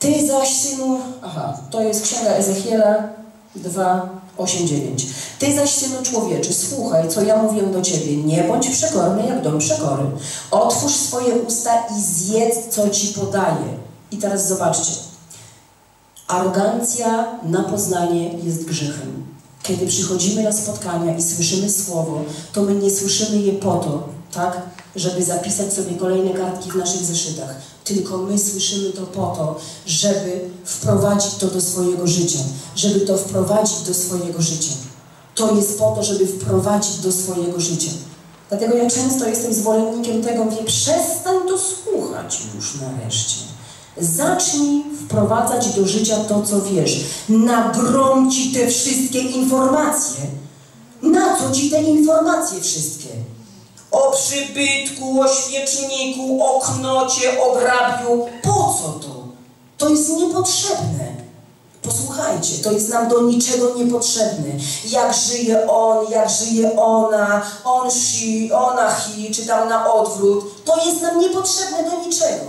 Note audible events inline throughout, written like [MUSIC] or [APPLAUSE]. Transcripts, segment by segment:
Ty zaś, synu, aha, to jest księga Ezechiela 2, 8, 9. Ty zaś, synu człowieczy, słuchaj, co ja mówię do ciebie. Nie bądź przekorny jak dom przekory. Otwórz swoje usta i zjedz, co ci podaję. I teraz zobaczcie. Arogancja na poznanie jest grzechem. Kiedy przychodzimy na spotkania i słyszymy słowo, to my nie słyszymy je po to, tak, żeby zapisać sobie kolejne kartki w naszych zeszytach. Tylko my słyszymy to po to, żeby wprowadzić to do swojego życia, żeby to wprowadzić do swojego życia. To jest po to, żeby wprowadzić do swojego życia. Dlatego ja często jestem zwolennikiem tego, mówię, przestań to słuchać już nareszcie. Zacznij wprowadzać do życia to, co wiesz. Nagrom ci te wszystkie informacje. Na co ci te informacje wszystkie? O przybytku, o świeczniku, o knocie, o grabiu. Po co to? To jest niepotrzebne. Posłuchajcie, to jest nam do niczego niepotrzebne. Jak żyje on, jak żyje ona, on she, ona he, czy tam na odwrót, to jest nam niepotrzebne do niczego.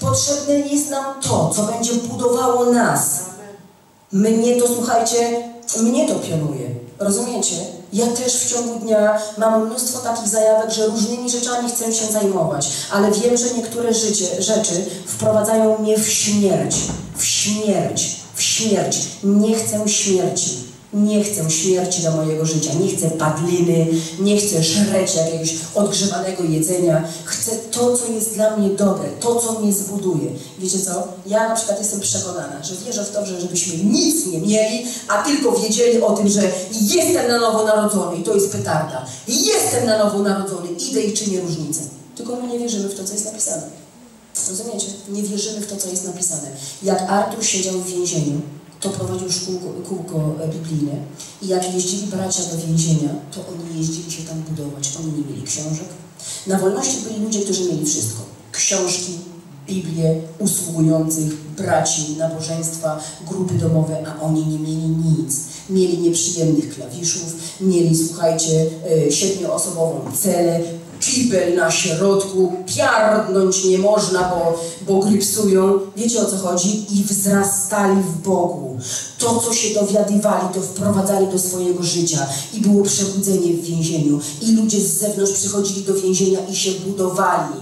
Potrzebne jest nam to, co będzie budowało nas. Mnie to, słuchajcie, mnie to pionuje. Rozumiecie? Ja też w ciągu dnia mam mnóstwo takich zajawek, że różnymi rzeczami chcę się zajmować, ale wiem, że niektóre życie, rzeczy wprowadzają mnie w śmierć. W śmierć. W śmierć. Nie chcę śmierci. Nie chcę śmierci do mojego życia, nie chcę padliny, nie chcę żreć jakiegoś odgrzewanego jedzenia. Chcę to, co jest dla mnie dobre, to, co mnie zbuduje. Wiecie co? Ja na przykład jestem przekonana, że wierzę w to, że żebyśmy nic nie mieli, a tylko wiedzieli o tym, że jestem na nowo narodzony i to jest petarda. Jestem na nowo narodzony, idę i czynię różnicę. Tylko my nie wierzymy w to, co jest napisane. Rozumiecie? Nie wierzymy w to, co jest napisane. Jak Artur siedział w więzieniu, to prowadził szkółko, kółko biblijne i jak jeździli bracia do więzienia, to oni jeździli się tam budować. Oni nie mieli książek. Na wolności byli ludzie, którzy mieli wszystko. Książki, Biblię, usługujących, braci, nabożeństwa, grupy domowe, a oni nie mieli nic. Mieli nieprzyjemnych klawiszów, mieli, słuchajcie, e, siedmioosobową celę, kibel na środku, piardnąć nie można, bo, bo grypsują. Wiecie o co chodzi? I wzrastali w Bogu. To, co się dowiadywali, to wprowadzali do swojego życia. I było przebudzenie w więzieniu. I ludzie z zewnątrz przychodzili do więzienia i się budowali,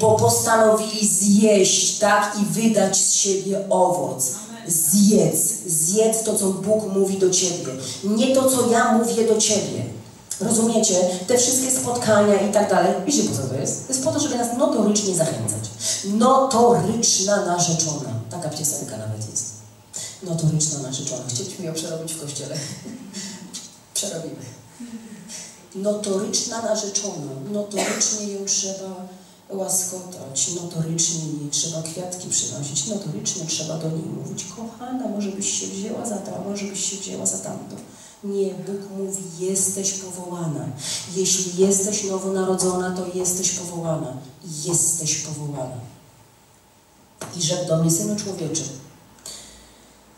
bo postanowili zjeść, tak? I wydać z siebie owoc. Zjedz, zjedz to, co Bóg mówi do Ciebie. Nie to, co ja mówię do Ciebie. Rozumiecie? Te wszystkie spotkania i tak dalej. Wiecie po co to jest? To jest po to, żeby nas notorycznie zachęcać. Notoryczna narzeczona. Taka piosenka nawet jest. Notoryczna narzeczona. Chcieliśmy ją przerobić w kościele. [LAUGHS] Przerobimy. Notoryczna narzeczona. Notorycznie ją trzeba łaskotać, notorycznie jej trzeba kwiatki przynosić, notorycznie trzeba do niej mówić, kochana, może byś się wzięła za to, może byś się wzięła za tamto. Nie, Bóg mówi, jesteś powołana. Jeśli jesteś nowonarodzona, to jesteś powołana. Jesteś powołana. I rzekł do mnie, synu człowieczy,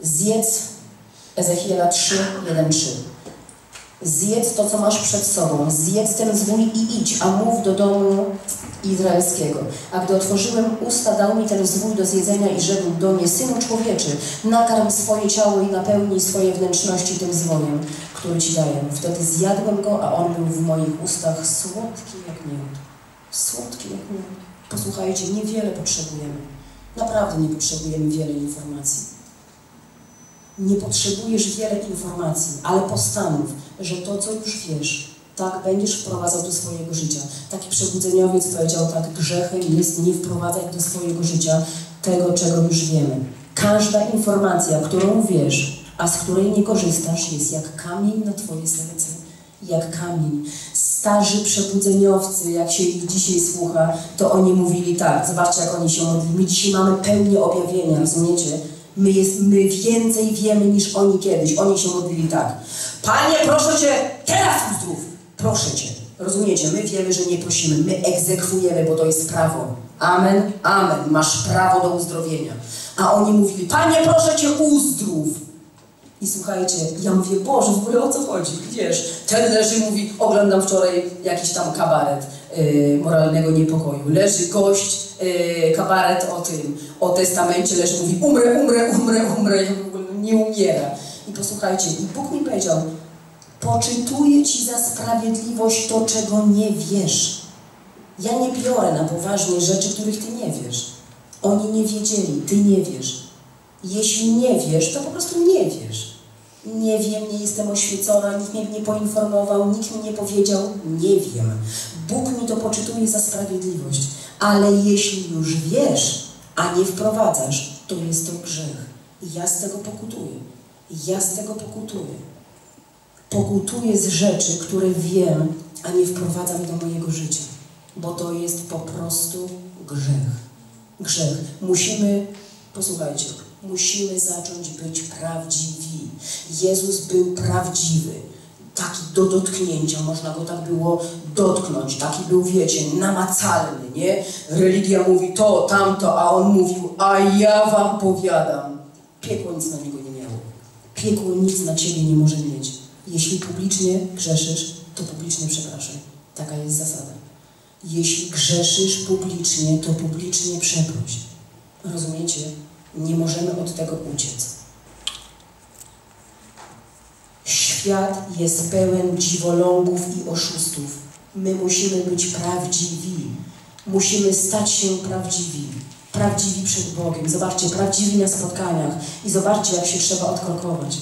zjedz Ezechiela 3, 1, 3. Zjedz to, co masz przed sobą, zjedz ten zwój i idź, a mów do domu izraelskiego. A gdy otworzyłem usta, dał mi ten zwój do zjedzenia i rzekł do mnie, Synu człowieczy, nakarm swoje ciało i napełnij swoje wnętrzności tym zwojem, który Ci daję. Wtedy zjadłem go, a on był w moich ustach słodki jak miód. Słodki jak miód. Posłuchajcie, niewiele potrzebujemy. Naprawdę nie potrzebujemy wiele informacji. Nie potrzebujesz wiele informacji, ale postanów, że to, co już wiesz, tak będziesz wprowadzał do swojego życia. Taki przebudzeniowiec powiedział tak, grzechem jest nie wprowadzać do swojego życia tego, czego już wiemy. Każda informacja, którą wiesz, a z której nie korzystasz, jest jak kamień na Twoje serce. Jak kamień. Starzy przebudzeniowcy, jak się ich dzisiaj słucha, to oni mówili tak, zobaczcie jak oni się modlili. My dzisiaj mamy pełnię objawienia, rozumiecie? My, jest, my więcej wiemy niż oni kiedyś. Oni się modlili tak. Panie, proszę Cię, teraz uzdrów. Proszę Cię. Rozumiecie? My wiemy, że nie prosimy. My egzekwujemy, bo to jest prawo. Amen, amen. Masz prawo do uzdrowienia. A oni mówili, Panie, proszę Cię, uzdrów. I słuchajcie, ja mówię, Boże, w ogóle o co chodzi? Wiesz, ten leży, mówi, oglądam wczoraj jakiś tam kabaret moralnego niepokoju. Leży gość, yy, kabaret o tym, o testamencie, leży, mówi umrę, umrę, umrę, umrę, nie umiera. I posłuchajcie, i Bóg mi powiedział, poczytuję Ci za sprawiedliwość to, czego nie wiesz. Ja nie biorę na poważnie rzeczy, których Ty nie wiesz. Oni nie wiedzieli, Ty nie wiesz. Jeśli nie wiesz, to po prostu nie wiesz. Nie wiem, nie jestem oświecona, nikt mnie nie poinformował, nikt mi nie powiedział, nie wiem. Bóg mi to poczytuje za sprawiedliwość. Ale jeśli już wiesz, a nie wprowadzasz, to jest to grzech. Ja z tego pokutuję. Ja z tego pokutuję. Pokutuję z rzeczy, które wiem, a nie wprowadzam do mojego życia. Bo to jest po prostu grzech. Grzech. Musimy, posłuchajcie, musimy zacząć być prawdziwi. Jezus był prawdziwy. Taki do dotknięcia, można go tak było dotknąć. Taki był, wiecie, namacalny, nie? Religia mówi to, tamto, a on mówił, a ja wam powiadam. Piekło nic na niego nie miało. Piekło nic na ciebie nie może mieć. Jeśli publicznie grzeszysz, to publicznie przepraszaj. Taka jest zasada. Jeśli grzeszysz publicznie, to publicznie przeproś. Rozumiecie? Nie możemy od tego uciec. Świat jest pełen dziwolągów i oszustów. My musimy być prawdziwi. Musimy stać się prawdziwi. Prawdziwi przed Bogiem. Zobaczcie, prawdziwi na spotkaniach. I zobaczcie, jak się trzeba odkorkować.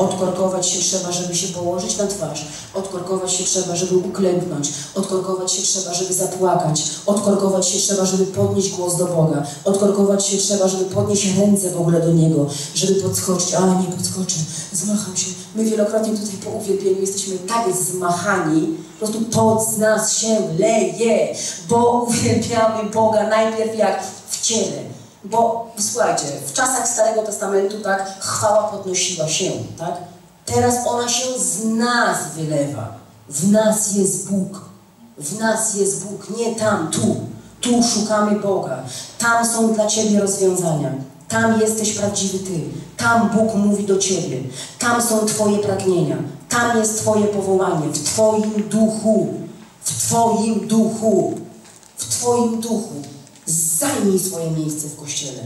Odkorkować się trzeba, żeby się położyć na twarz. Odkorkować się trzeba, żeby uklęknąć. Odkorkować się trzeba, żeby zapłakać. Odkorkować się trzeba, żeby podnieść głos do Boga. Odkorkować się trzeba, żeby podnieść ręce w ogóle do Niego. Żeby podskoczyć. A, nie podskoczę. Zmacham się. My wielokrotnie tutaj po uwielbieniu jesteśmy tak zmachani, po prostu pod z nas się leje, bo uwielbiamy Boga najpierw jak w ciele bo słuchajcie, w czasach Starego Testamentu tak chwała podnosiła się, tak? Teraz ona się z nas wylewa. W nas jest Bóg. W nas jest Bóg, nie tam, tu. Tu szukamy Boga. Tam są dla Ciebie rozwiązania. Tam jesteś prawdziwy Ty. Tam Bóg mówi do Ciebie. Tam są Twoje pragnienia. Tam jest Twoje powołanie. W Twoim duchu. W Twoim duchu. W Twoim duchu. Zajmij swoje miejsce w Kościele.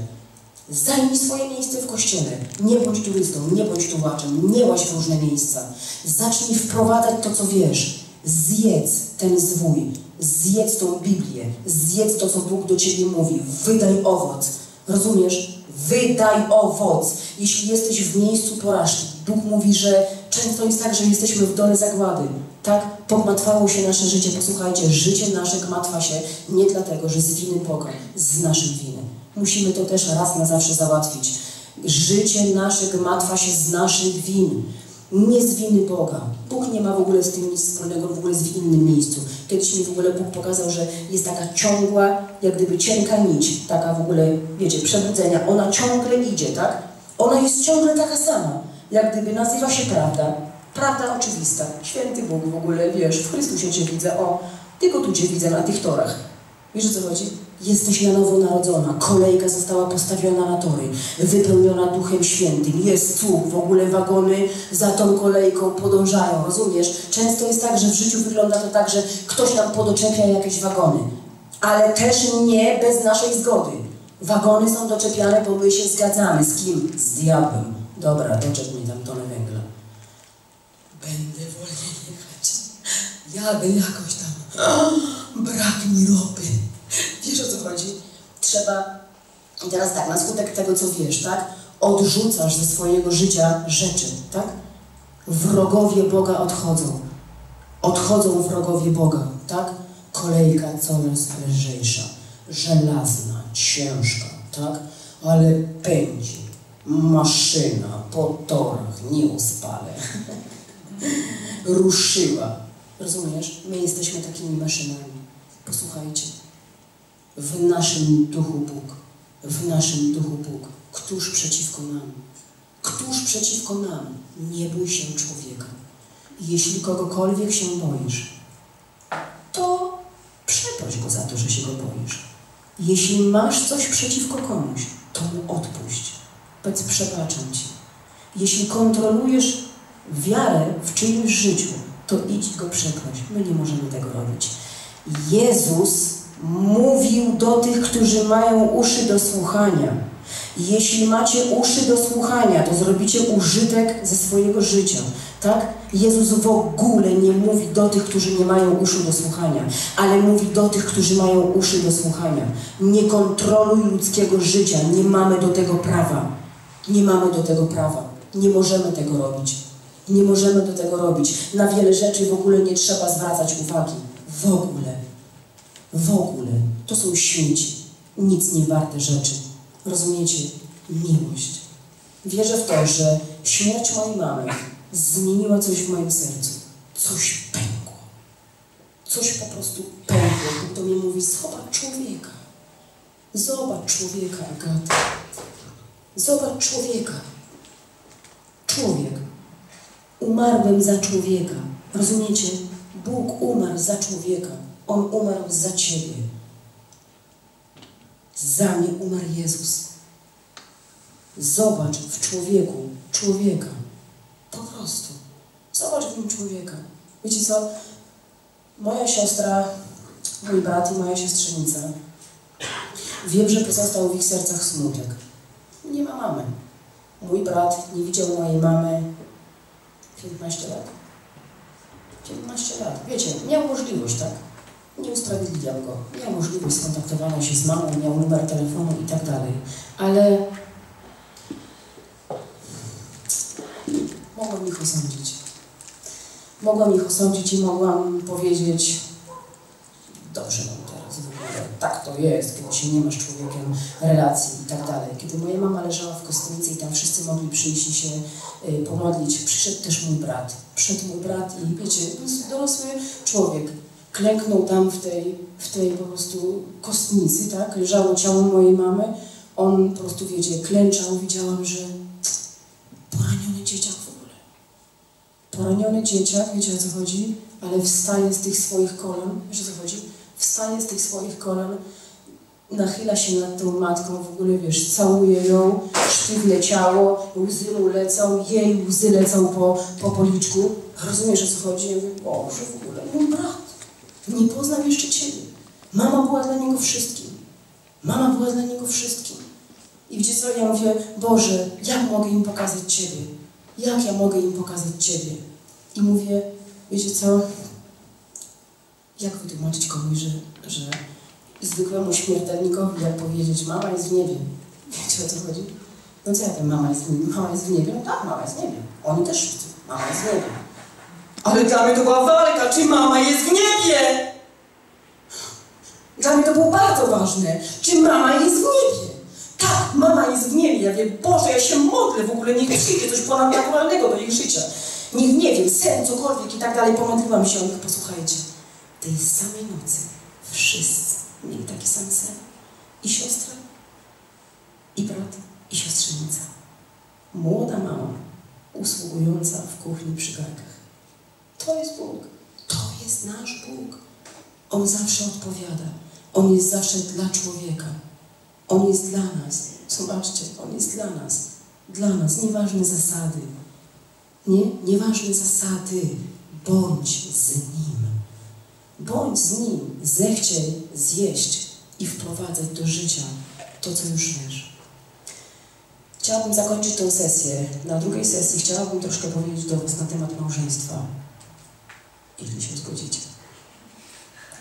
Zajmij swoje miejsce w Kościele. Nie bądź turystą, nie bądź tułaczem, nie łaź w różne miejsca. Zacznij wprowadzać to, co wiesz. Zjedz ten zwój. Zjedz tą Biblię. Zjedz to, co Bóg do Ciebie mówi. Wydaj owoc. Rozumiesz? Wydaj owoc. Jeśli jesteś w miejscu porażki, Bóg mówi, że często jest tak, że jesteśmy w dole zagłady. Tak? Pogmatwało się nasze życie. Posłuchajcie, życie nasze gmatwa się nie dlatego, że z winy Boga, z naszych winy. Musimy to też raz na zawsze załatwić. Życie nasze gmatwa się z naszych win. Nie z winy Boga. Bóg nie ma w ogóle z tym nic wspólnego, w ogóle w innym miejscu. Kiedyś mi w ogóle Bóg pokazał, że jest taka ciągła, jak gdyby cienka nić, taka w ogóle, wiecie, przebudzenia. Ona ciągle idzie, tak? Ona jest ciągle taka sama. Jak gdyby nazywa się prawda. Prawda oczywista. Święty Bóg w ogóle, wiesz, w Chrystusie Cię widzę, o, tylko tu Cię widzę na tych torach. Wiesz o co chodzi? Jesteś na nowo narodzona, kolejka została postawiona na tory, wypełniona Duchem Świętym, jest cud, w ogóle wagony za tą kolejką podążają, rozumiesz? Często jest tak, że w życiu wygląda to tak, że ktoś nam podoczepia jakieś wagony, ale też nie bez naszej zgody. Wagony są doczepiane, bo my się zgadzamy. Z kim? Z diabłem. Dobra, doczep mi tam tonę węgla. Będę wolniej jechać. Jadę jakoś tam. Brak mi ropy. Wiesz o co chodzi? Trzeba, i teraz tak, na skutek tego, co wiesz, tak? Odrzucasz ze swojego życia rzeczy, tak? Wrogowie Boga odchodzą. Odchodzą wrogowie Boga, tak? Kolejka coraz lżejsza, żelazna, ciężka, tak? Ale pędzi. Maszyna po torach, nie uspale. [LAUGHS] Ruszyła. Rozumiesz? My jesteśmy takimi maszynami. Posłuchajcie. W naszym duchu Bóg. W naszym duchu Bóg. Któż przeciwko nam? Któż przeciwko nam? Nie bój się człowieka. Jeśli kogokolwiek się boisz, to przeproś go za to, że się go boisz. Jeśli masz coś przeciwko komuś, to mu odpuść. Powiedz, przebaczam Ci. Jeśli kontrolujesz wiarę w czyimś życiu, to idź go przeproś. My nie możemy tego robić. Jezus mówił do tych, którzy mają uszy do słuchania. Jeśli macie uszy do słuchania, to zrobicie użytek ze swojego życia. Tak? Jezus w ogóle nie mówi do tych, którzy nie mają uszu do słuchania, ale mówi do tych, którzy mają uszy do słuchania. Nie kontroluj ludzkiego życia, nie mamy do tego prawa. Nie mamy do tego prawa. Nie możemy tego robić. Nie możemy do tego robić. Na wiele rzeczy w ogóle nie trzeba zwracać uwagi. W ogóle. W ogóle. To są śmieci. Nic nie warte rzeczy. Rozumiecie? Miłość. Wierzę w to, że śmierć mojej mamy zmieniła coś w moim sercu. Coś pękło. Coś po prostu pękło. Do mnie mówi, zobacz człowieka. Zobacz człowieka, Agata. Zobacz człowieka. Człowiek. Umarłem za człowieka. Rozumiecie? Bóg umarł za człowieka. On umarł za ciebie. Za mnie umarł Jezus. Zobacz w człowieku człowieka. Po prostu. Zobacz w nim człowieka. Wiecie co? Moja siostra, mój brat i moja siostrzenica wiem, że pozostał w ich sercach smutek. Nie ma mamy. Mój brat nie widział mojej mamy 15 lat. 15 lat. Wiecie, miał możliwość, tak? Nie usprawiedliwiam go. Miał możliwość skontaktowania się z mamą, miał numer telefonu i tak dalej. Ale mogłam ich osądzić. Mogłam ich osądzić i mogłam powiedzieć dobrze mam teraz tak to jest, kiedy się nie masz człowiekiem relacji i tak dalej. Kiedy moja mama leżała w kostnicy i tam wszyscy mogli przyjść i się y, pomodlić, przyszedł też mój brat. Przyszedł mój brat i wiecie, dorosły człowiek. Klęknął tam w tej, w tej po prostu kostnicy, tak? Leżało ciało mojej mamy. On po prostu, wiecie, klęczał. Widziałam, że poraniony dzieciak w ogóle. Poraniony dzieciak, wiecie o co chodzi? Ale wstaje z tych swoich kolan. Wiesz o co chodzi? Wstaje z tych swoich kolan, nachyla się nad tą matką, w ogóle wiesz, całuje ją, sztywne ciało, łzy mu lecą, jej łzy lecą po, po policzku. Rozumiesz o co chodzi? Ja mówię, Boże, w ogóle, mój brat, nie poznał jeszcze Ciebie. Mama była dla niego wszystkim. Mama była dla niego wszystkim. I wiecie co, ja mówię, Boże, jak mogę im pokazać Ciebie? Jak ja mogę im pokazać Ciebie? I mówię, wiecie co, jak wytłumaczyć komuś, że, że zwykłemu śmiertelnikowi, jak powiedzieć, mama jest w niebie. Wiecie o co chodzi? No co ja tam, mama jest w niebie? Mama jest w niebie? No tak, mama jest w niebie. Oni też mama jest w niebie. Ale dla mnie to była walka, czy mama jest w niebie? Dla mnie to było bardzo ważne, czy mama jest w niebie. Tak, mama jest w niebie. Ja wiem, Boże, ja się modlę w ogóle, niech przyjdzie coś ponadnaturalnego do ich życia. Niech, nie wiem, sen, cokolwiek i tak dalej. Pomodliłam się o nich, posłuchajcie. Tej samej nocy wszyscy mieli taki sam sen. I siostra, i brat, i siostrzenica. Młoda mama, usługująca w kuchni przy garkach. To jest Bóg. To jest nasz Bóg. On zawsze odpowiada. On jest zawsze dla człowieka. On jest dla nas. Zobaczcie, On jest dla nas. Dla nas. Nieważne zasady. Nie? Nieważne zasady. Bądź z Nim. Bądź z Nim. Zechciej zjeść i wprowadzać do życia to, co już wiesz. Chciałabym zakończyć tę sesję. Na drugiej sesji chciałabym troszkę powiedzieć do Was na temat małżeństwa. Jeśli się zgodzicie.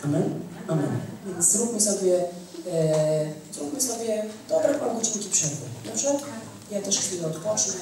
Amen? Amen. Więc zróbmy sobie, e, zróbmy sobie dobre pół godzinki przerwy. Dobrze? Ja też chwilę odpocznę.